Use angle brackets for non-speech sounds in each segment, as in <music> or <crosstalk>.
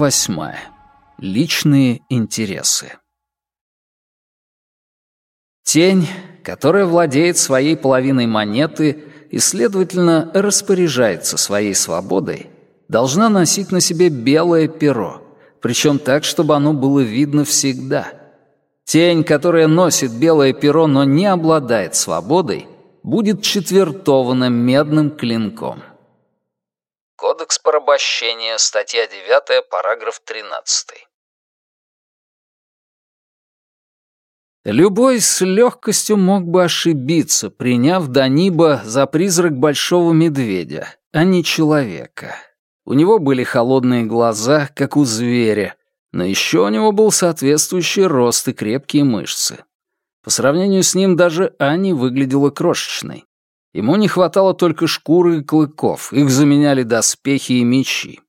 восьмая. Личные интересы. Тень, которая владеет своей половиной монеты и, следовательно, распоряжается своей свободой, должна носить на себе белое перо, причем так, чтобы оно было видно всегда. Тень, которая носит белое перо, но не обладает свободой, будет четвертована медным клинком. Кодекс порабощения, статья 9, параграф 13. Любой с легкостью мог бы ошибиться, приняв Даниба за призрак большого медведя, а не человека. У него были холодные глаза, как у зверя, но еще у него был соответствующий рост и крепкие мышцы. По сравнению с ним даже Ани выглядела крошечной. Ему не хватало только шкуры и клыков, их заменяли доспехи и мечи.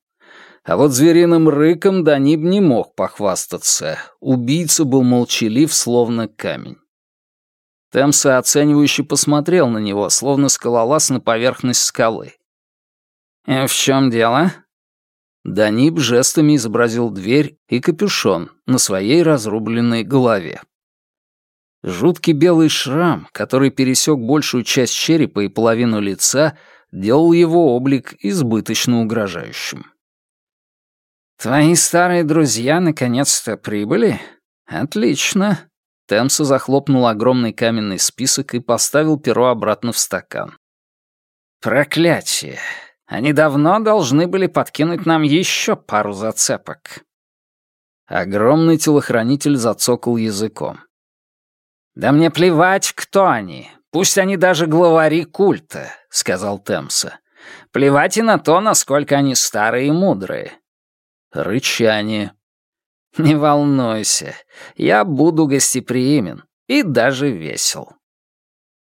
А вот звериным рыком Даниб не мог похвастаться. Убийца был молчалив, словно камень. Темса оценивающе посмотрел на него, словно скалолаз на поверхность скалы. «И «Э, в чем дело?» Даниб жестами изобразил дверь и капюшон на своей разрубленной голове. Жуткий белый шрам, который пересек большую часть черепа и половину лица, делал его облик избыточно угрожающим. «Твои старые друзья наконец-то прибыли? Отлично!» Темса захлопнул огромный каменный список и поставил перо обратно в стакан. «Проклятие! Они давно должны были подкинуть нам еще пару зацепок». Огромный телохранитель зацокал языком. «Да мне плевать, кто они. Пусть они даже главари культа», — сказал Темса. «Плевать и на то, насколько они старые и мудрые. Рычание. «Не волнуйся, я буду гостеприимен и даже весел».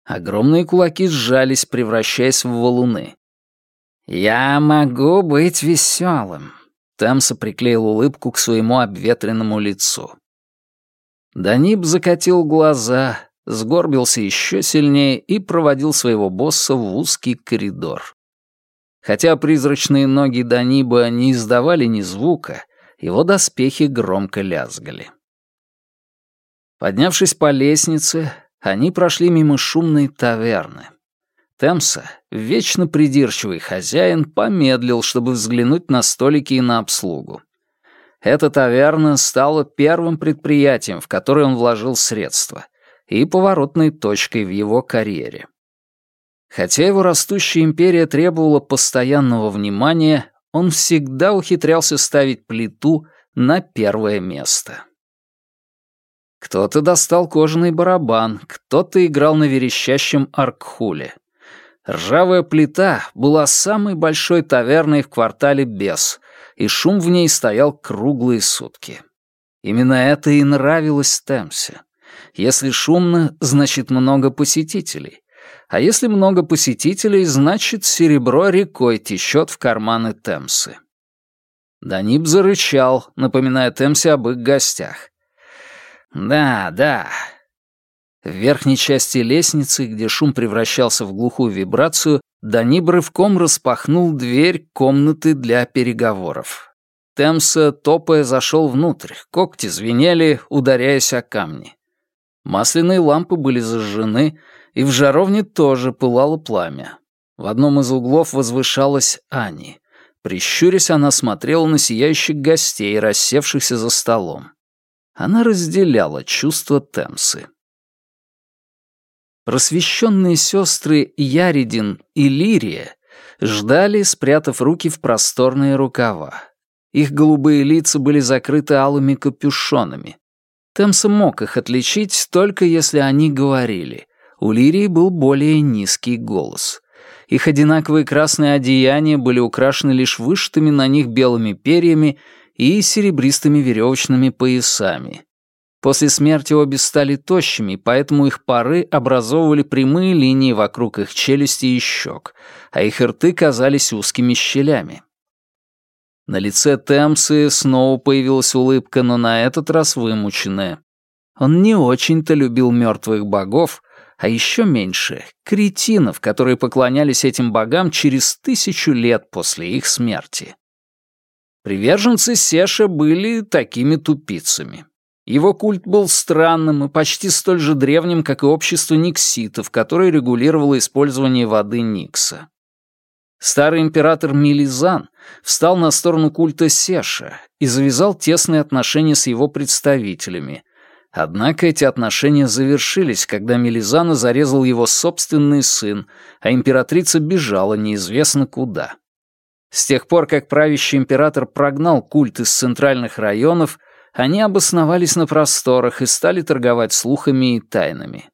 Огромные кулаки сжались, превращаясь в валуны. «Я могу быть веселым», — Темса приклеил улыбку к своему обветренному лицу. Даниб закатил глаза, сгорбился еще сильнее и проводил своего босса в узкий коридор. Хотя призрачные ноги Даниба не издавали ни звука, его доспехи громко лязгали. Поднявшись по лестнице, они прошли мимо шумной таверны. Темса, вечно придирчивый хозяин, помедлил, чтобы взглянуть на столики и на обслугу. Эта таверна стала первым предприятием, в которое он вложил средства, и поворотной точкой в его карьере. Хотя его растущая империя требовала постоянного внимания, он всегда ухитрялся ставить плиту на первое место. Кто-то достал кожаный барабан, кто-то играл на верещащем аркхуле. Ржавая плита была самой большой таверной в квартале Бес, и шум в ней стоял круглые сутки. Именно это и нравилось Темсе. Если шумно, значит много посетителей. А если много посетителей, значит, серебро рекой течет в карманы Темсы. Даниб зарычал, напоминая Темсе об их гостях. «Да, да». В верхней части лестницы, где шум превращался в глухую вибрацию, Даниб рывком распахнул дверь комнаты для переговоров. Темса, топая, зашел внутрь, когти звенели, ударяясь о камни. Масляные лампы были зажжены, и в жаровне тоже пылало пламя. В одном из углов возвышалась Ани. Прищурясь, она смотрела на сияющих гостей, рассевшихся за столом. Она разделяла чувства Темсы. Просвещенные сестры Яридин и Лирия ждали, спрятав руки в просторные рукава. Их голубые лица были закрыты алыми капюшонами. Темса мог их отличить, только если они говорили. У Лирии был более низкий голос. Их одинаковые красные одеяния были украшены лишь вышитыми на них белыми перьями и серебристыми веревочными поясами. После смерти обе стали тощими, поэтому их пары образовывали прямые линии вокруг их челюсти и щек, а их рты казались узкими щелями. На лице Темсы снова появилась улыбка, но на этот раз вымученная. Он не очень-то любил мертвых богов, а еще меньше — кретинов, которые поклонялись этим богам через тысячу лет после их смерти. Приверженцы Сеша были такими тупицами. Его культ был странным и почти столь же древним, как и общество никситов, которое регулировало использование воды Никса. Старый император Милизан встал на сторону культа Сеша и завязал тесные отношения с его представителями. Однако эти отношения завершились, когда Милизана зарезал его собственный сын, а императрица бежала неизвестно куда. С тех пор, как правящий император прогнал культ из центральных районов, они обосновались на просторах и стали торговать слухами и тайнами.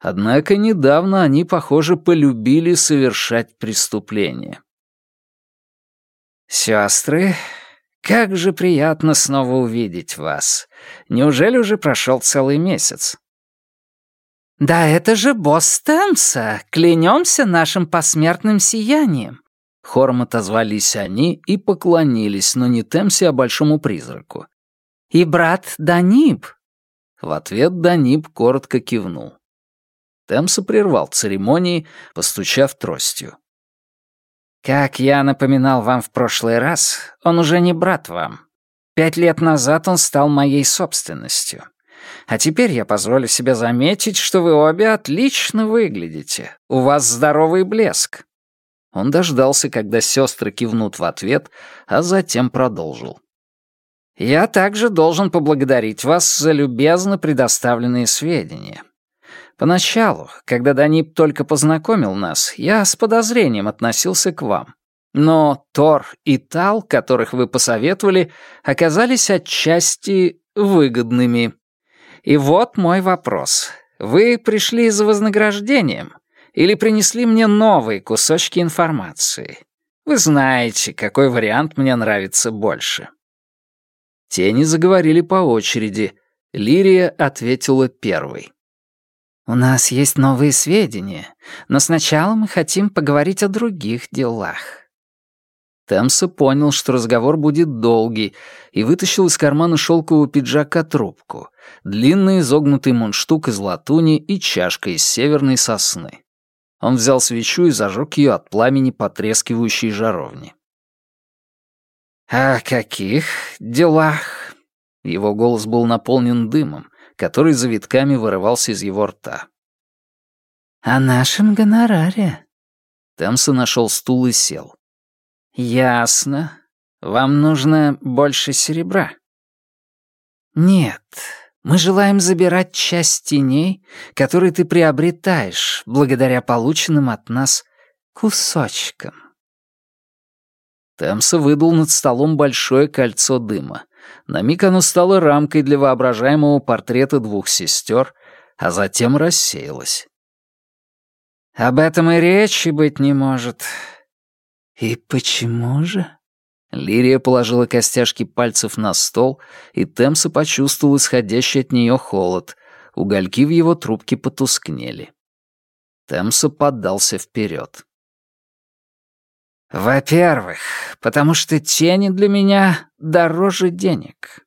Однако недавно они, похоже, полюбили совершать преступления. «Сестры, как же приятно снова увидеть вас. Неужели уже прошел целый месяц?» «Да это же босс Темса, клянемся нашим посмертным сиянием!» Хором отозвались они и поклонились, но не Темсе, а большому призраку. «И брат Даниб!» В ответ Даниб коротко кивнул. Темса прервал церемонии, постучав тростью. «Как я напоминал вам в прошлый раз, он уже не брат вам. Пять лет назад он стал моей собственностью. А теперь я позволю себе заметить, что вы обе отлично выглядите. У вас здоровый блеск». Он дождался, когда сестры кивнут в ответ, а затем продолжил. «Я также должен поблагодарить вас за любезно предоставленные сведения. Поначалу, когда Данип только познакомил нас, я с подозрением относился к вам. Но Тор и Тал, которых вы посоветовали, оказались отчасти выгодными. И вот мой вопрос. Вы пришли за вознаграждением или принесли мне новые кусочки информации? Вы знаете, какой вариант мне нравится больше. Тени заговорили по очереди. Лирия ответила первой. «У нас есть новые сведения, но сначала мы хотим поговорить о других делах». Темса понял, что разговор будет долгий, и вытащил из кармана шелкового пиджака трубку, длинный изогнутый мундштук из латуни и чашка из северной сосны. Он взял свечу и зажег ее от пламени потрескивающей жаровни. «О каких делах?» Его голос был наполнен дымом, который завитками вырывался из его рта. «О нашем гонораре». Темса нашел стул и сел. «Ясно. Вам нужно больше серебра». «Нет, мы желаем забирать часть теней, которые ты приобретаешь благодаря полученным от нас кусочкам». Темса выдул над столом большое кольцо дыма. На миг оно стало рамкой для воображаемого портрета двух сестер, а затем рассеялось. «Об этом и речи быть не может». «И почему же?» Лирия положила костяшки пальцев на стол, и Темса почувствовал исходящий от нее холод. Угольки в его трубке потускнели. Темса поддался вперед. Во-первых, потому что тени для меня дороже денег.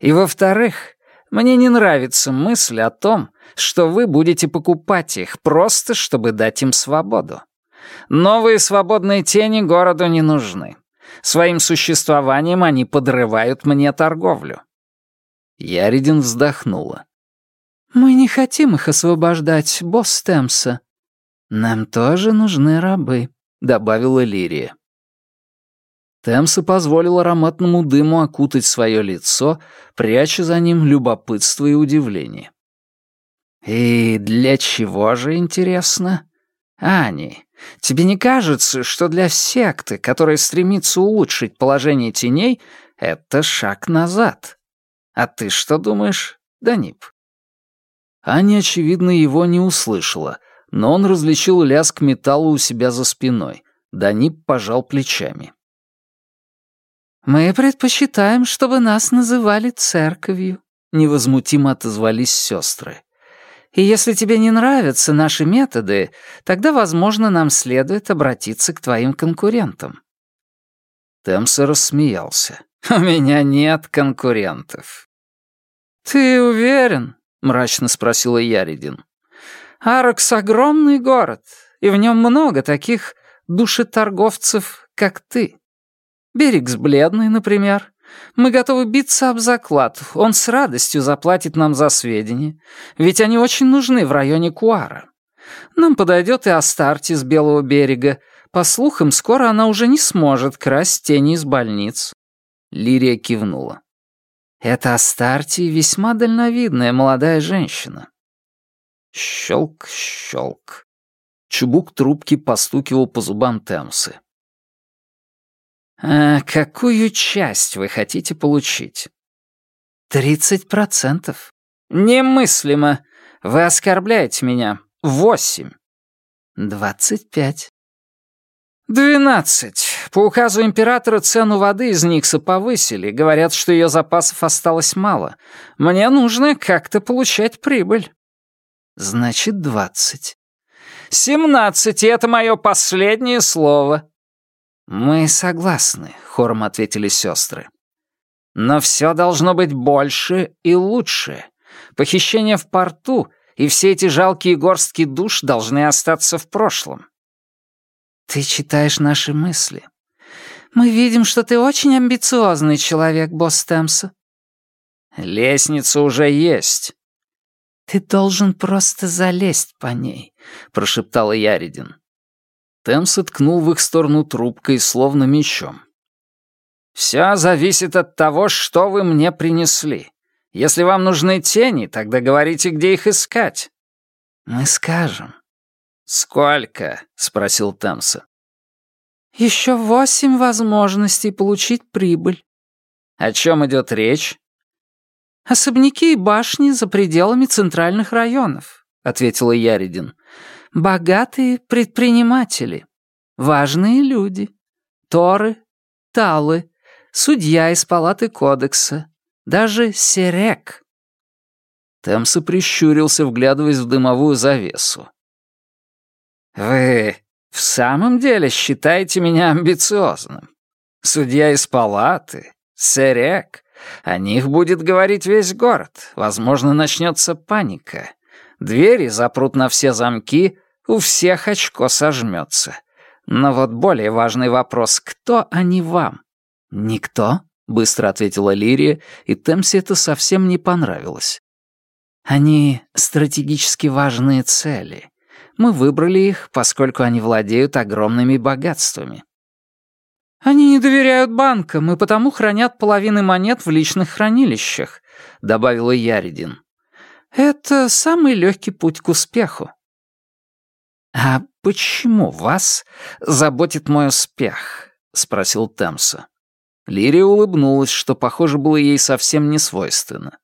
И во-вторых, мне не нравится мысль о том, что вы будете покупать их просто, чтобы дать им свободу. Новые свободные тени городу не нужны. Своим существованием они подрывают мне торговлю. Яридин вздохнула. «Мы не хотим их освобождать, босс Темса. Нам тоже нужны рабы». — добавила Лирия. Темса позволил ароматному дыму окутать свое лицо, пряча за ним любопытство и удивление. «И для чего же, интересно? Ани, тебе не кажется, что для секты, которая стремится улучшить положение теней, это шаг назад? А ты что думаешь, Данип?» Аня, очевидно, его не услышала, но он различил лязг металла у себя за спиной. Данип пожал плечами. «Мы предпочитаем, чтобы нас называли церковью», — невозмутимо отозвались сестры. «И если тебе не нравятся наши методы, тогда, возможно, нам следует обратиться к твоим конкурентам». Темса рассмеялся. «У меня нет конкурентов». «Ты уверен?» — мрачно спросила Яридин. Аракс — огромный город, и в нем много таких душеторговцев, как ты. Берегс бледный, например. Мы готовы биться об заклад. Он с радостью заплатит нам за сведения. Ведь они очень нужны в районе Куара. Нам подойдет и Астарти с Белого берега. По слухам, скоро она уже не сможет красть тени из больниц». Лирия кивнула. «Это Астарти весьма дальновидная молодая женщина». Щелк, щелк. Чубук трубки постукивал по зубам Темсы. «А какую часть вы хотите получить?» «Тридцать процентов». «Немыслимо. Вы оскорбляете меня. Восемь». «Двадцать пять». «Двенадцать. По указу императора цену воды из Никса повысили. Говорят, что ее запасов осталось мало. Мне нужно как-то получать прибыль». «Значит, двадцать». «Семнадцать, и это мое последнее слово». «Мы согласны», — хором ответили сестры. «Но все должно быть больше и лучше. Похищение в порту и все эти жалкие горстки душ должны остаться в прошлом». «Ты читаешь наши мысли. Мы видим, что ты очень амбициозный человек, босс Темса». «Лестница уже есть». «Ты должен просто залезть по ней», — прошептала Яридин. Темс ткнул в их сторону трубкой, словно мечом. «Все зависит от того, что вы мне принесли. Если вам нужны тени, тогда говорите, где их искать». «Мы скажем». «Сколько?» — спросил Темса. «Еще восемь возможностей получить прибыль». «О чем идет речь?» «Особняки и башни за пределами центральных районов», — ответила Яридин. Богатые предприниматели, важные люди, торы, талы, судья из палаты кодекса, даже серек. Темса прищурился, вглядываясь в дымовую завесу. «Вы в самом деле считаете меня амбициозным? Судья из палаты, серек, о них будет говорить весь город. Возможно, начнется паника. Двери запрут на все замки, у всех очко сожмется. Но вот более важный вопрос, кто они вам? Никто, быстро ответила Лирия, и Темсе это совсем не понравилось. Они стратегически важные цели. Мы выбрали их, поскольку они владеют огромными богатствами. «Они не доверяют банкам и потому хранят половины монет в личных хранилищах», — добавила Яридин. «Это самый легкий путь к успеху. «А почему вас заботит мой успех?» — спросил Темса. Лирия улыбнулась, что, похоже, было ей совсем не свойственно.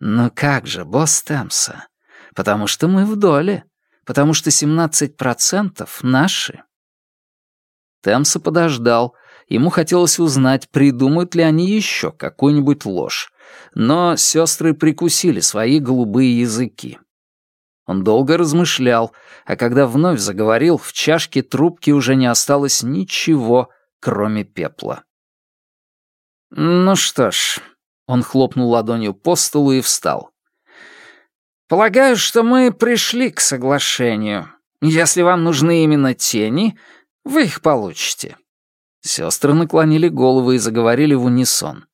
«Ну как же, босс Темса? Потому что мы в доле. Потому что 17% наши». Темса подождал. Ему хотелось узнать, придумают ли они еще какую-нибудь ложь. Но сестры прикусили свои голубые языки. Он долго размышлял, а когда вновь заговорил, в чашке трубки уже не осталось ничего, кроме пепла. «Ну что ж», — он хлопнул ладонью по столу и встал. «Полагаю, что мы пришли к соглашению. Если вам нужны именно тени, вы их получите». Сестры наклонили головы и заговорили в унисон.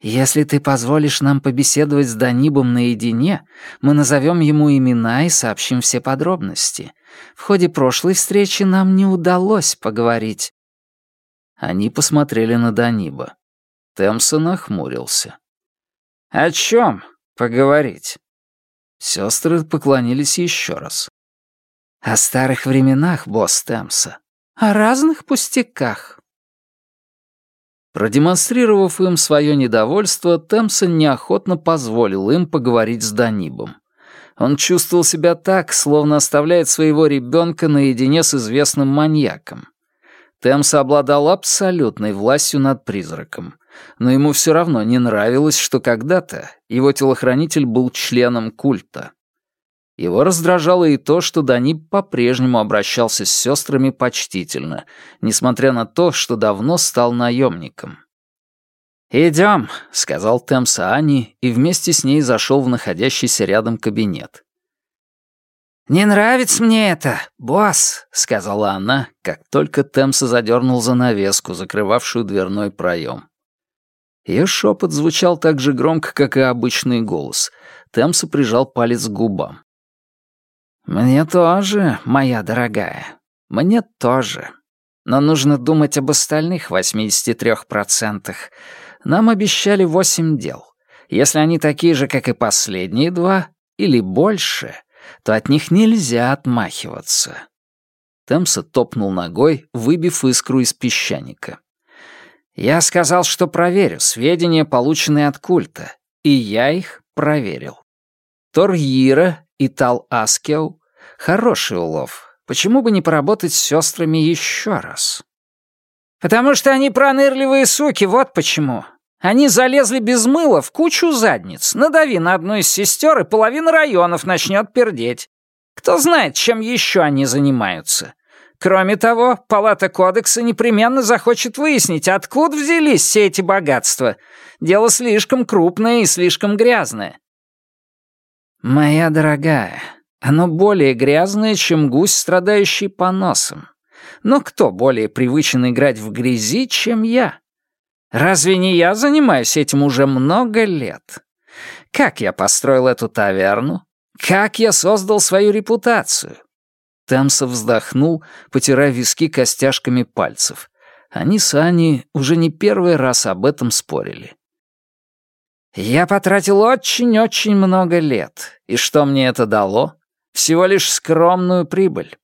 «Если ты позволишь нам побеседовать с Данибом наедине, мы назовем ему имена и сообщим все подробности. В ходе прошлой встречи нам не удалось поговорить». Они посмотрели на Даниба. Темсон охмурился. «О чем поговорить?» Сестры поклонились еще раз. «О старых временах, босс Темса. О разных пустяках». Продемонстрировав им свое недовольство, Темсон неохотно позволил им поговорить с Данибом. Он чувствовал себя так, словно оставляет своего ребенка наедине с известным маньяком. Темса обладал абсолютной властью над призраком, но ему все равно не нравилось, что когда-то его телохранитель был членом культа. Его раздражало и то, что Даниб по-прежнему обращался с сестрами почтительно, несмотря на то, что давно стал наемником. «Идем», — сказал Темса Ани и вместе с ней зашел в находящийся рядом кабинет. «Не нравится мне это, босс», — сказала она, как только Темса задернул занавеску, закрывавшую дверной проем. Ее шепот звучал так же громко, как и обычный голос. Темса прижал палец к губам. «Мне тоже, моя дорогая, мне тоже. Но нужно думать об остальных 83%. Нам обещали восемь дел. Если они такие же, как и последние два, или больше, то от них нельзя отмахиваться. Темса топнул ногой, выбив искру из песчаника. «Я сказал, что проверю сведения, полученные от культа, и я их проверил. Торьира и Тал-Аскеу — хороший улов. Почему бы не поработать с сестрами еще раз?» «Потому что они пронырливые суки, вот почему. Они залезли без мыла в кучу задниц. Надави на одну из сестер, и половина районов начнет пердеть. Кто знает, чем еще они занимаются. Кроме того, Палата Кодекса непременно захочет выяснить, откуда взялись все эти богатства. Дело слишком крупное и слишком грязное. Моя дорогая, оно более грязное, чем гусь, страдающий поносом. Но кто более привычен играть в грязи, чем я? Разве не я занимаюсь этим уже много лет? Как я построил эту таверну? Как я создал свою репутацию? Темса вздохнул, потирая виски костяшками пальцев. Они с Аней уже не первый раз об этом спорили. «Я потратил очень-очень много лет. И что мне это дало? Всего лишь скромную прибыль.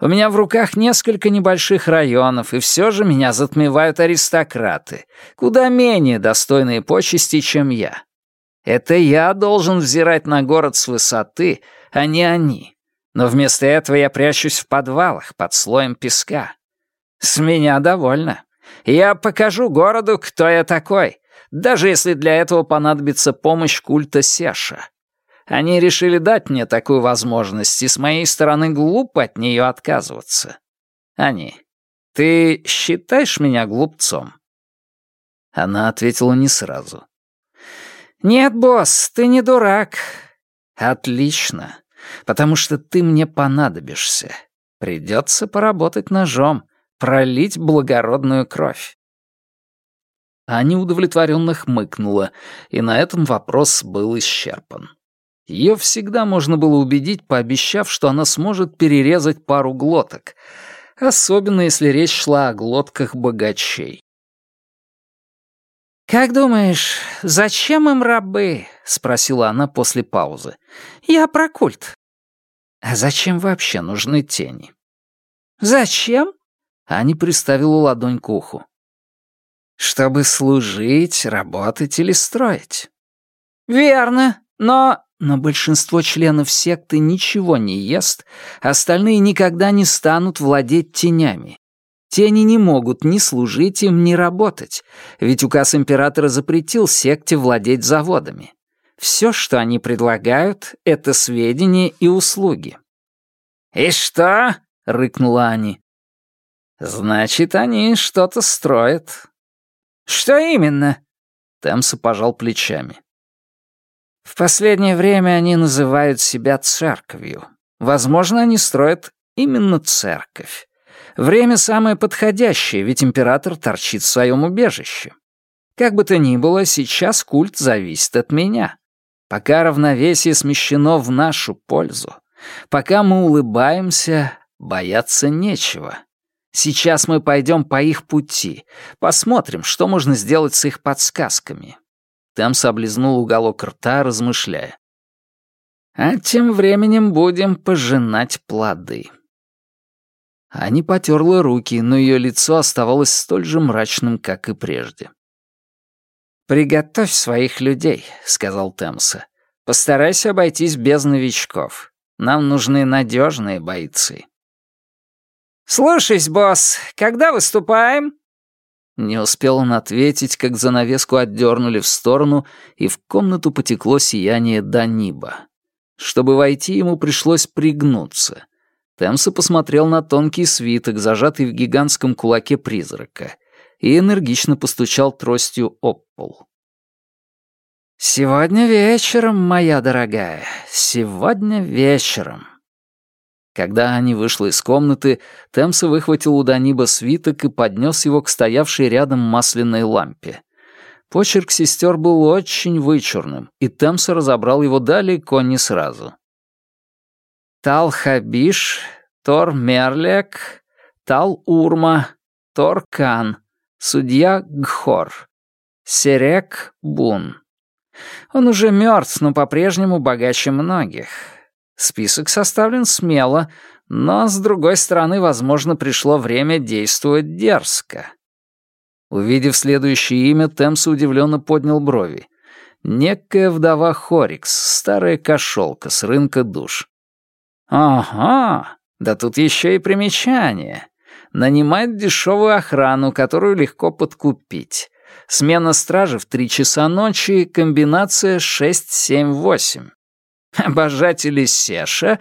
У меня в руках несколько небольших районов, и все же меня затмевают аристократы, куда менее достойные почести, чем я. Это я должен взирать на город с высоты, а не они. Но вместо этого я прячусь в подвалах под слоем песка. С меня довольно. Я покажу городу, кто я такой, даже если для этого понадобится помощь культа Сеша. Они решили дать мне такую возможность, и с моей стороны глупо от нее отказываться. Они, ты считаешь меня глупцом?» Она ответила не сразу. «Нет, босс, ты не дурак». «Отлично, потому что ты мне понадобишься. Придется поработать ножом, пролить благородную кровь». Аня удовлетворенно хмыкнула, и на этом вопрос был исчерпан. Ее всегда можно было убедить, пообещав, что она сможет перерезать пару глоток, особенно если речь шла о глотках богачей. «Как думаешь, зачем им рабы?» — спросила она после паузы. «Я про культ». «А зачем вообще нужны тени?» «Зачем?» — Аня приставила ладонь к уху. «Чтобы служить, работать или строить». «Верно, но но большинство членов секты ничего не ест, остальные никогда не станут владеть тенями. Тени не могут ни служить им, ни работать, ведь указ императора запретил секте владеть заводами. Все, что они предлагают, — это сведения и услуги. «И что?» — рыкнула Ани. «Значит, они что-то строят». «Что именно?» Темса пожал плечами. В последнее время они называют себя церковью. Возможно, они строят именно церковь. Время самое подходящее, ведь император торчит в своем убежище. Как бы то ни было, сейчас культ зависит от меня. Пока равновесие смещено в нашу пользу, пока мы улыбаемся, бояться нечего. Сейчас мы пойдем по их пути, посмотрим, что можно сделать с их подсказками. Темс облизнул уголок рта, размышляя. «А тем временем будем пожинать плоды». Ани потерла руки, но ее лицо оставалось столь же мрачным, как и прежде. «Приготовь своих людей», — сказал Темса. «Постарайся обойтись без новичков. Нам нужны надежные бойцы». «Слушаюсь, босс, когда выступаем?» Не успел он ответить, как занавеску отдернули в сторону, и в комнату потекло сияние Даниба. Чтобы войти, ему пришлось пригнуться. Темса посмотрел на тонкий свиток, зажатый в гигантском кулаке призрака, и энергично постучал тростью об пол. «Сегодня вечером, моя дорогая, сегодня вечером». Когда Ани вышла из комнаты, Темса выхватил у Даниба свиток и поднес его к стоявшей рядом масляной лампе. Почерк сестер был очень вычурным, и Темса разобрал его далеко не сразу. Тал Хабиш, Тор Мерлек, Тал Урма, Тор Кан, судья Гхор, Серек Бун. Он уже мертв, но по-прежнему богаче многих. Список составлен смело, но, с другой стороны, возможно, пришло время действовать дерзко. Увидев следующее имя, Темс удивленно поднял брови. Некая вдова Хорикс, старая кошелка с рынка душ. «Ага, да тут еще и примечание. Нанимает дешевую охрану, которую легко подкупить. Смена стражи в три часа ночи, комбинация 6-7-8. Обожатели Сеша?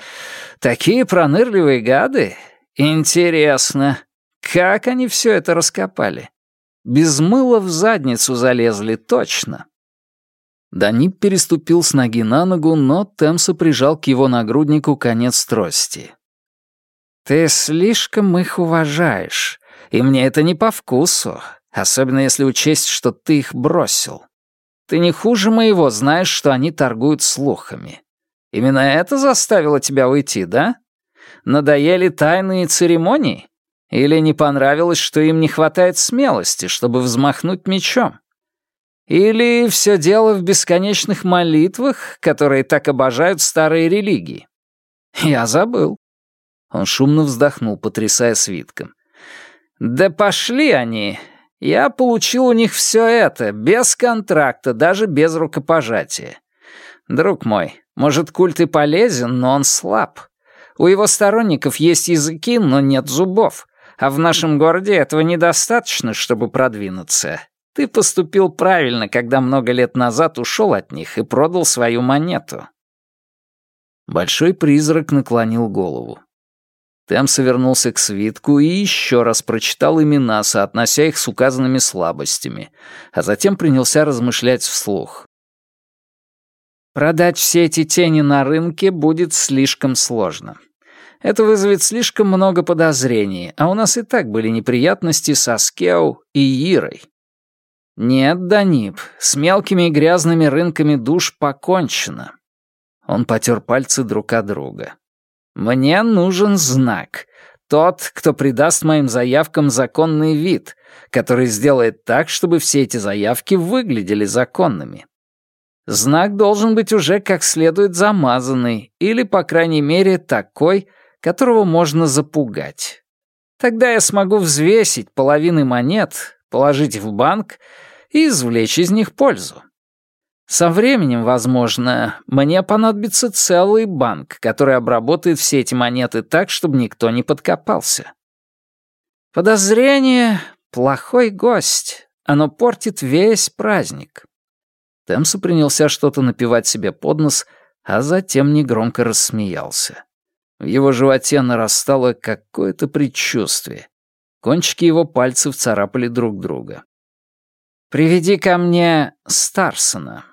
Такие пронырливые гады? Интересно, как они все это раскопали? Без мыла в задницу залезли точно. Данип переступил с ноги на ногу, но Темса прижал к его нагруднику конец трости. «Ты слишком их уважаешь, и мне это не по вкусу, особенно если учесть, что ты их бросил. Ты не хуже моего знаешь, что они торгуют слухами. Именно это заставило тебя уйти, да? Надоели тайные церемонии? Или не понравилось, что им не хватает смелости, чтобы взмахнуть мечом? Или все дело в бесконечных молитвах, которые так обожают старые религии? Я забыл. Он шумно вздохнул, потрясая свитком. «Да пошли они! Я получил у них все это, без контракта, даже без рукопожатия. Друг мой, может, культ и полезен, но он слаб. У его сторонников есть языки, но нет зубов. А в нашем городе этого недостаточно, чтобы продвинуться. Ты поступил правильно, когда много лет назад ушел от них и продал свою монету». Большой призрак наклонил голову. Темса вернулся к свитку и еще раз прочитал имена, соотнося их с указанными слабостями, а затем принялся размышлять вслух. Продать все эти тени на рынке будет слишком сложно. Это вызовет слишком много подозрений, а у нас и так были неприятности со Скеу и Ирой. Нет, Данип, с мелкими и грязными рынками душ покончено. Он потер пальцы друг от друга. Мне нужен знак. Тот, кто придаст моим заявкам законный вид, который сделает так, чтобы все эти заявки выглядели законными. Знак должен быть уже как следует замазанный, или, по крайней мере, такой, которого можно запугать. Тогда я смогу взвесить половины монет, положить в банк и извлечь из них пользу. Со временем, возможно, мне понадобится целый банк, который обработает все эти монеты так, чтобы никто не подкопался. Подозрение — плохой гость. Оно портит весь праздник. Темса принялся что-то напевать себе под нос, а затем негромко рассмеялся. В его животе нарастало какое-то предчувствие. Кончики его пальцев царапали друг друга. «Приведи ко мне Старсона».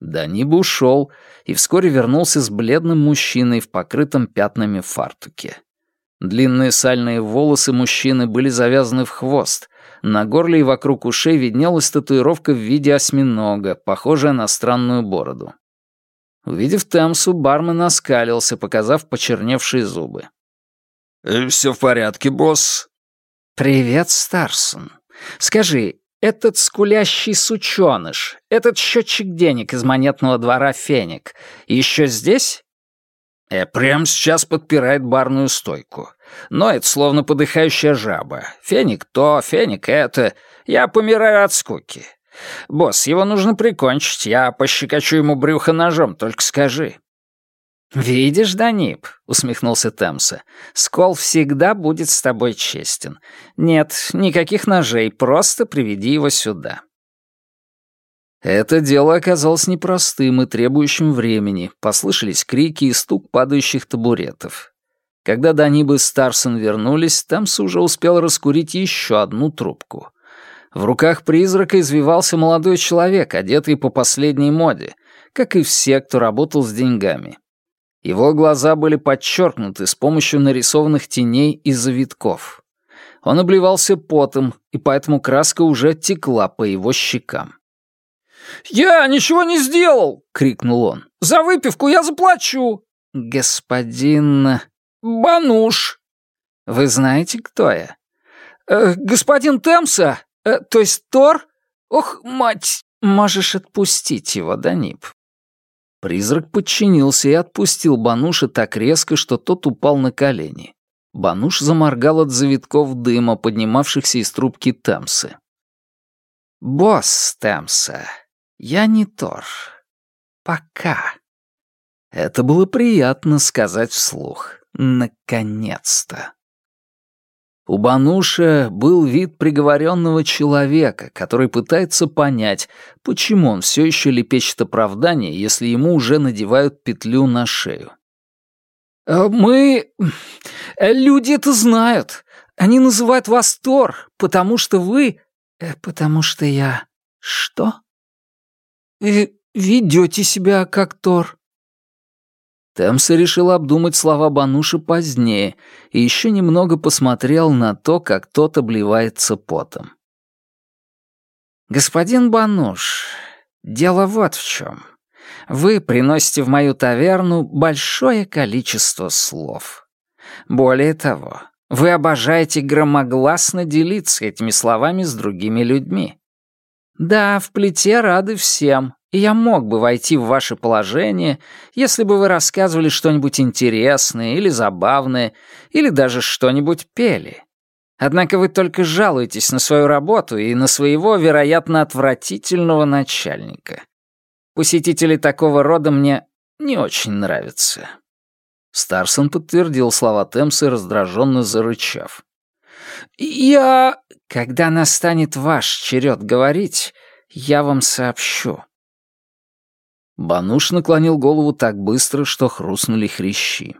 Даниба ушел и вскоре вернулся с бледным мужчиной в покрытом пятнами фартуке. Длинные сальные волосы мужчины были завязаны в хвост, на горле и вокруг ушей виднелась татуировка в виде осьминога, похожая на странную бороду. Увидев Темсу, бармен оскалился, показав почерневшие зубы. «Э, «Все в порядке, босс». «Привет, Старсон. Скажи, этот скулящий сучёныш, этот счетчик денег из монетного двора «Феник» еще здесь?» Э, прямо сейчас подпирает барную стойку. Но это словно подыхающая жаба. Феник то, феник это. Я помираю от скуки. Босс, его нужно прикончить. Я пощекочу ему брюхо ножом, только скажи». «Видишь, Данип», — усмехнулся Темса, — «Скол всегда будет с тобой честен. Нет, никаких ножей, просто приведи его сюда». Это дело оказалось непростым и требующим времени. Послышались крики и стук падающих табуретов. Когда Данибы и Старсон вернулись, Темс уже успел раскурить еще одну трубку. В руках призрака извивался молодой человек, одетый по последней моде, как и все, кто работал с деньгами. Его глаза были подчеркнуты с помощью нарисованных теней и завитков. Он обливался потом, и поэтому краска уже текла по его щекам. «Я ничего не сделал!» — крикнул он. «За выпивку я заплачу!» «Господин...» «Бануш!» «Вы знаете, кто я?» э, «Господин Темса? Э, то есть Тор? Ох, мать!» «Можешь отпустить его, Данип». Призрак подчинился и отпустил Бануша так резко, что тот упал на колени. Бануш заморгал от завитков дыма, поднимавшихся из трубки Темсы. «Босс Темса, я не Тор. Пока». Это было приятно сказать вслух. Наконец-то. У Бануша был вид приговоренного человека, который пытается понять, почему он все еще лепечет оправдание, если ему уже надевают петлю на шею. «Э, «Мы... Э, люди это знают. Они называют вас Тор, потому что вы... Э, потому что я... что?» «Ведете себя как Тор», Темса решил обдумать слова Бануши позднее и еще немного посмотрел на то, как тот обливается потом. «Господин Бануш, дело вот в чем. Вы приносите в мою таверну большое количество слов. Более того, вы обожаете громогласно делиться этими словами с другими людьми. Да, в плите рады всем, и я мог бы войти в ваше положение, если бы вы рассказывали что-нибудь интересное или забавное, или даже что-нибудь пели. Однако вы только жалуетесь на свою работу и на своего, вероятно, отвратительного начальника. Посетители такого рода мне не очень нравятся». Старсон подтвердил слова Темса, раздраженно зарычав. «Я... Когда настанет ваш черед говорить, я вам сообщу. Бануш наклонил голову так быстро, что хрустнули хрящи.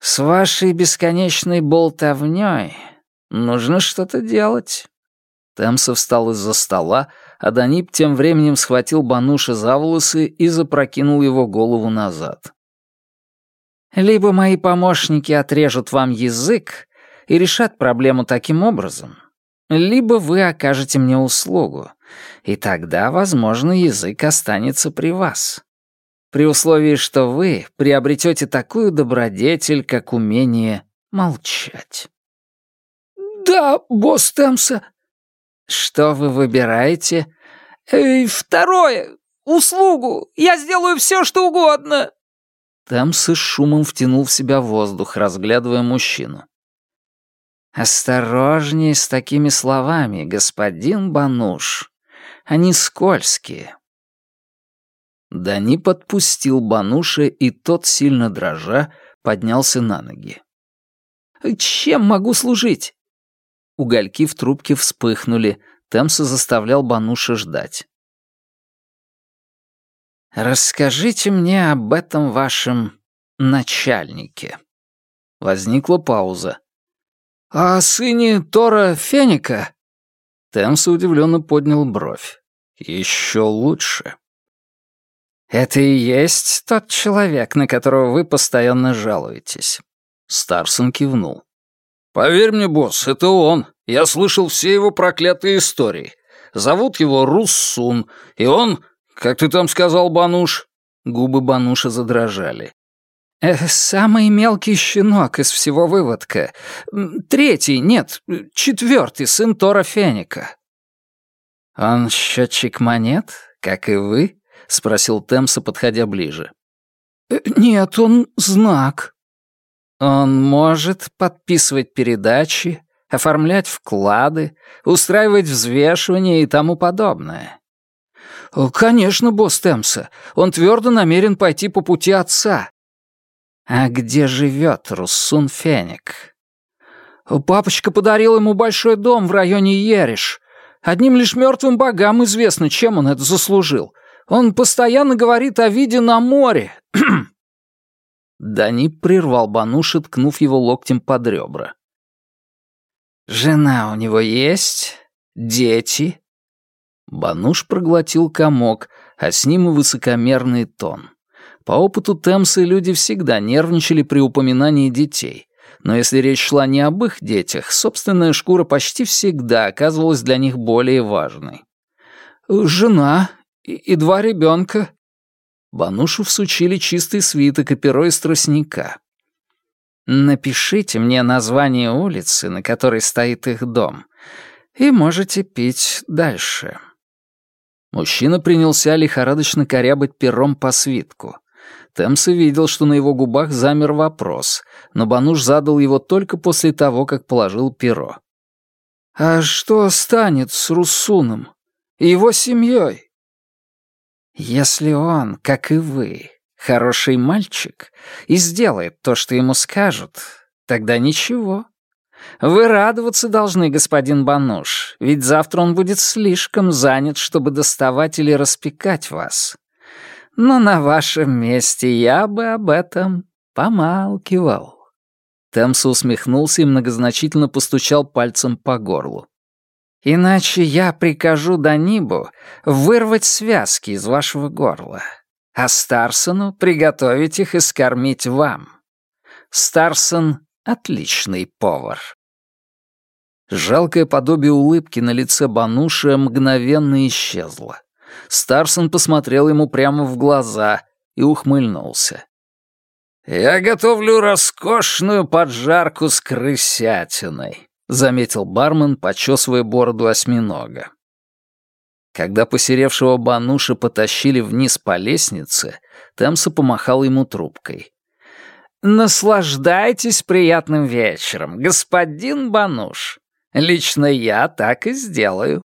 «С вашей бесконечной болтовнёй нужно что-то делать». Темсов встал из-за стола, а Данип тем временем схватил Бануша за волосы и запрокинул его голову назад. «Либо мои помощники отрежут вам язык и решат проблему таким образом, либо вы окажете мне услугу, и тогда, возможно, язык останется при вас. При условии, что вы приобретете такую добродетель, как умение молчать. «Да, босс Темса». «Что вы выбираете?» «Эй, второе! Услугу! Я сделаю все, что угодно!» Темса с шумом втянул в себя воздух, разглядывая мужчину. «Осторожнее с такими словами, господин Бануш. Они скользкие». Дани подпустил Бануша, и тот, сильно дрожа, поднялся на ноги. «Чем могу служить?» Угольки в трубке вспыхнули. Темса заставлял Бануша ждать. «Расскажите мне об этом вашем начальнике». Возникла пауза. «О сыне Тора Феника?» Темса удивленно поднял бровь. «Еще лучше». «Это и есть тот человек, на которого вы постоянно жалуетесь?» Старсон кивнул. «Поверь мне, босс, это он. Я слышал все его проклятые истории. Зовут его Руссун, и он... Как ты там сказал, Бануш?» Губы Бануша задрожали. Э, «Самый мелкий щенок из всего выводка. Третий, нет, четвертый сын Тора Феника». «Он счетчик монет, как и вы?» — спросил Темса, подходя ближе. Э, «Нет, он знак». «Он может подписывать передачи, оформлять вклады, устраивать взвешивания и тому подобное». «Конечно, босс Темса. Он твердо намерен пойти по пути отца. «А где живет Руссун Феник?» «Папочка подарил ему большой дом в районе Ериш. Одним лишь мертвым богам известно, чем он это заслужил. Он постоянно говорит о виде на море». <clears throat> Дани прервал Бануша, ткнув его локтем под ребра. «Жена у него есть? Дети?» Бануш проглотил комок, а с ним и высокомерный тон. По опыту Темса люди всегда нервничали при упоминании детей, но если речь шла не об их детях, собственная шкура почти всегда оказывалась для них более важной. «Жена и, и два ребенка». Банушу всучили чистый свиток и перо из тростника. «Напишите мне название улицы, на которой стоит их дом, и можете пить дальше». Мужчина принялся лихорадочно корябать пером по свитку. Темс видел, что на его губах замер вопрос, но Бануш задал его только после того, как положил перо. «А что станет с Русуном и его семьей?» «Если он, как и вы, хороший мальчик и сделает то, что ему скажут, тогда ничего. Вы радоваться должны, господин Бануш, ведь завтра он будет слишком занят, чтобы доставать или распекать вас но на вашем месте я бы об этом помалкивал». Темс усмехнулся и многозначительно постучал пальцем по горлу. «Иначе я прикажу Данибу вырвать связки из вашего горла, а Старсону приготовить их и скормить вам. Старсон — отличный повар». Жалкое подобие улыбки на лице Бануша мгновенно исчезло. Старсон посмотрел ему прямо в глаза и ухмыльнулся. «Я готовлю роскошную поджарку с крысятиной», — заметил бармен, почесывая бороду осьминога. Когда посеревшего Бануша потащили вниз по лестнице, Темса помахал ему трубкой. «Наслаждайтесь приятным вечером, господин Бануш. Лично я так и сделаю».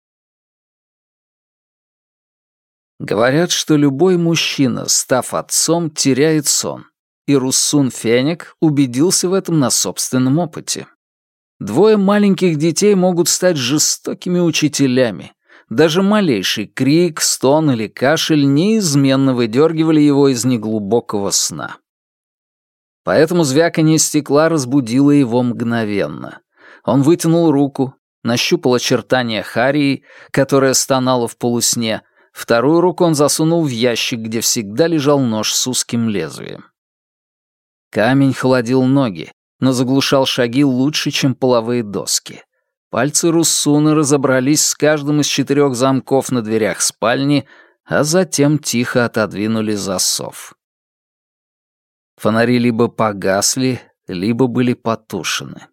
Говорят, что любой мужчина, став отцом, теряет сон. И Руссун Феник убедился в этом на собственном опыте. Двое маленьких детей могут стать жестокими учителями. Даже малейший крик, стон или кашель неизменно выдергивали его из неглубокого сна. Поэтому звяканье стекла разбудило его мгновенно. Он вытянул руку, нащупал очертания Харии, которая стонала в полусне, Вторую руку он засунул в ящик, где всегда лежал нож с узким лезвием. Камень холодил ноги, но заглушал шаги лучше, чем половые доски. Пальцы Руссуны разобрались с каждым из четырех замков на дверях спальни, а затем тихо отодвинули засов. Фонари либо погасли, либо были потушены.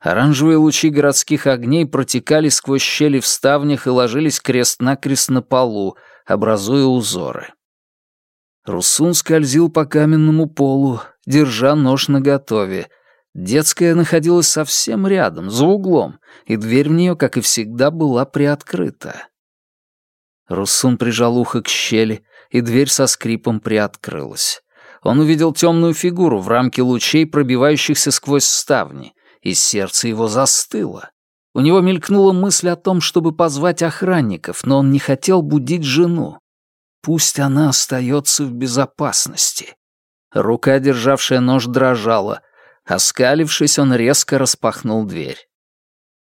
Оранжевые лучи городских огней протекали сквозь щели в ставнях и ложились крест-накрест на полу, образуя узоры. Русун скользил по каменному полу, держа нож наготове. Детская находилась совсем рядом, за углом, и дверь в нее, как и всегда, была приоткрыта. Русун прижал ухо к щели, и дверь со скрипом приоткрылась. Он увидел темную фигуру в рамке лучей, пробивающихся сквозь ставни, и сердце его застыло. У него мелькнула мысль о том, чтобы позвать охранников, но он не хотел будить жену. Пусть она остается в безопасности. Рука, державшая нож, дрожала. Оскалившись, он резко распахнул дверь.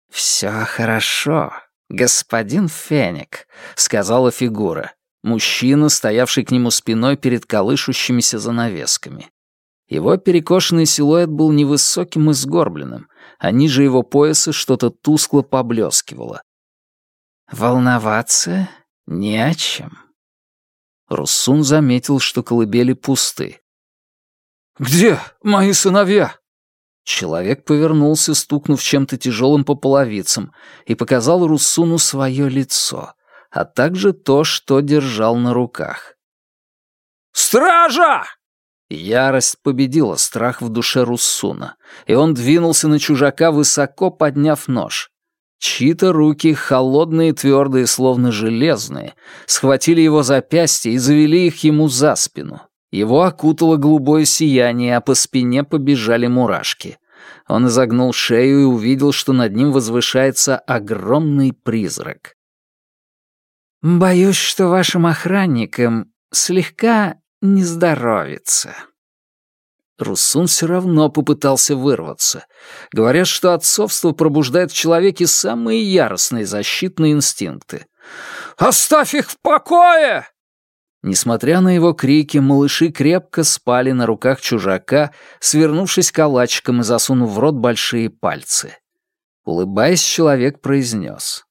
«Все хорошо, господин Феник», — сказала фигура. Мужчина, стоявший к нему спиной перед колышущимися занавесками. Его перекошенный силуэт был невысоким и сгорбленным, а ниже его пояса что-то тускло поблескивало. «Волноваться не о чем». Руссун заметил, что колыбели пусты. «Где мои сыновья?» Человек повернулся, стукнув чем-то тяжелым по половицам, и показал Руссуну свое лицо, а также то, что держал на руках. «Стража!» Ярость победила страх в душе Руссуна, и он двинулся на чужака, высоко подняв нож. Чьи-то руки, холодные твердые, словно железные, схватили его запястья и завели их ему за спину. Его окутало голубое сияние, а по спине побежали мурашки. Он изогнул шею и увидел, что над ним возвышается огромный призрак. «Боюсь, что вашим охранникам слегка не здоровится». Руссун все равно попытался вырваться. Говорят, что отцовство пробуждает в человеке самые яростные защитные инстинкты. «Оставь их в покое!» Несмотря на его крики, малыши крепко спали на руках чужака, свернувшись калачиком и засунув в рот большие пальцы. Улыбаясь, человек произнес.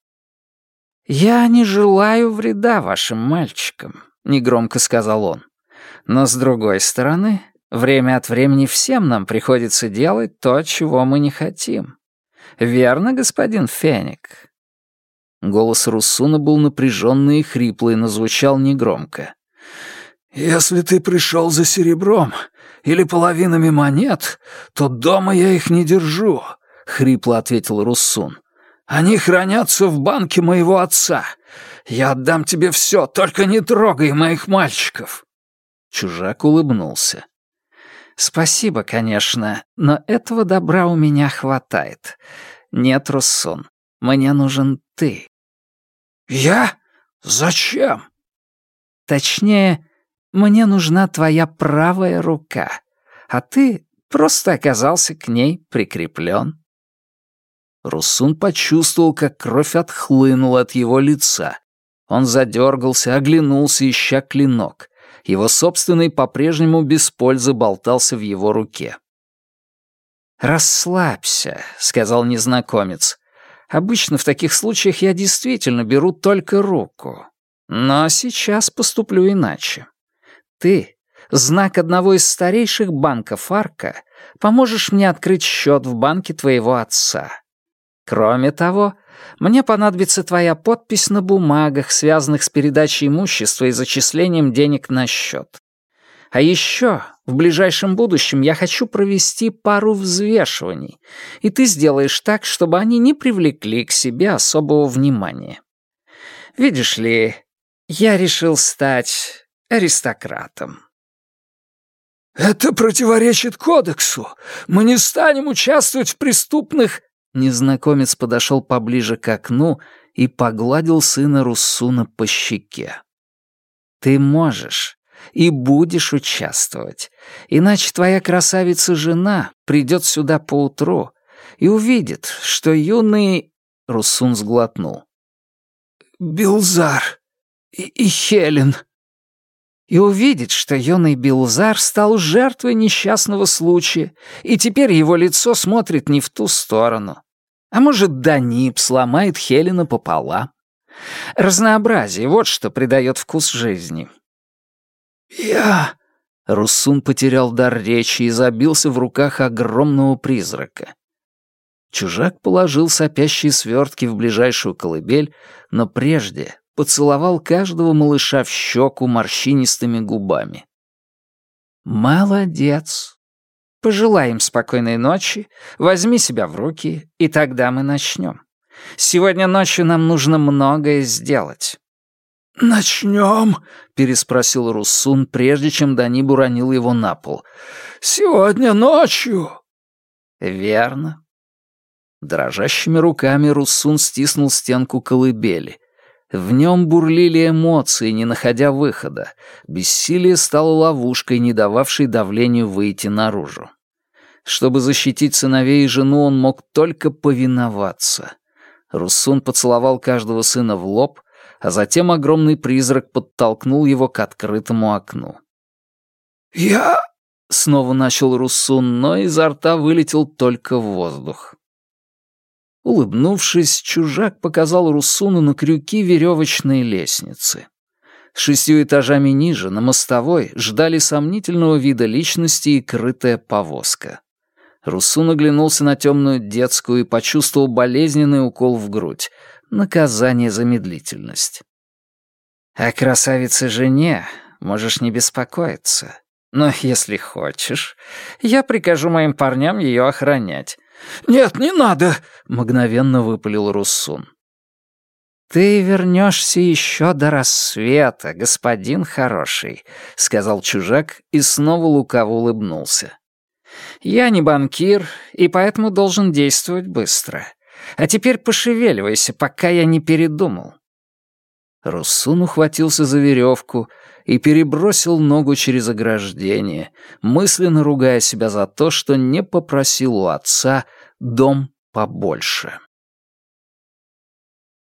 «Я не желаю вреда вашим мальчикам», — негромко сказал он. «Но с другой стороны, время от времени всем нам приходится делать то, чего мы не хотим. Верно, господин Феник?» Голос Руссуна был напряженный и хриплый, но звучал негромко. «Если ты пришел за серебром или половинами монет, то дома я их не держу», — хрипло ответил Руссун. «Они хранятся в банке моего отца. Я отдам тебе все, только не трогай моих мальчиков». Чужак улыбнулся. «Спасибо, конечно, но этого добра у меня хватает. Нет, Руссун, мне нужен ты». «Я? Зачем?» «Точнее, мне нужна твоя правая рука, а ты просто оказался к ней прикреплен. Русун почувствовал, как кровь отхлынула от его лица. Он задергался, оглянулся, ища клинок. Его собственный по-прежнему без пользы болтался в его руке. «Расслабься», — сказал незнакомец. «Обычно в таких случаях я действительно беру только руку. Но сейчас поступлю иначе. Ты, знак одного из старейших банков Арка, поможешь мне открыть счет в банке твоего отца. Кроме того, мне понадобится твоя подпись на бумагах, связанных с передачей имущества и зачислением денег на счет. А еще в ближайшем будущем я хочу провести пару взвешиваний, и ты сделаешь так, чтобы они не привлекли к себе особого внимания. Видишь ли, я решил стать аристократом. «Это противоречит кодексу. Мы не станем участвовать в преступных...» Незнакомец подошел поближе к окну и погладил сына Руссуна по щеке. «Ты можешь и будешь участвовать, иначе твоя красавица-жена придет сюда поутру и увидит, что юный...» Руссун сглотнул. «Билзар и, и Хелен», и увидит, что юный Билзар стал жертвой несчастного случая, и теперь его лицо смотрит не в ту сторону. А может, Данип сломает Хелена пополам. Разнообразие — вот что придает вкус жизни. «Я...» Руссун потерял дар речи и забился в руках огромного призрака. Чужак положил сопящие свертки в ближайшую колыбель, но прежде поцеловал каждого малыша в щеку морщинистыми губами. «Молодец. Пожелаем спокойной ночи, возьми себя в руки, и тогда мы начнем. Сегодня ночью нам нужно многое сделать». «Начнем?» — переспросил Руссун, прежде чем Даниб уронил его на пол. «Сегодня ночью?» «Верно». Дрожащими руками Руссун стиснул стенку колыбели — в нем бурлили эмоции, не находя выхода. Бессилие стало ловушкой, не дававшей давлению выйти наружу. Чтобы защитить сыновей и жену, он мог только повиноваться. Руссун поцеловал каждого сына в лоб, а затем огромный призрак подтолкнул его к открытому окну. «Я...» — снова начал Руссун, но изо рта вылетел только воздух. Улыбнувшись, чужак показал Русуну на крюки веревочной лестницы. Шестью этажами ниже, на мостовой, ждали сомнительного вида личности и крытая повозка. Русун оглянулся на темную детскую и почувствовал болезненный укол в грудь. Наказание за медлительность. «О красавице-жене можешь не беспокоиться. Но если хочешь, я прикажу моим парням ее охранять. «Нет, не надо!» — мгновенно выпалил Руссун. «Ты вернешься еще до рассвета, господин хороший», — сказал чужак и снова лукаво улыбнулся. «Я не банкир, и поэтому должен действовать быстро. А теперь пошевеливайся, пока я не передумал». Руссун ухватился за веревку и перебросил ногу через ограждение, мысленно ругая себя за то, что не попросил у отца дом побольше.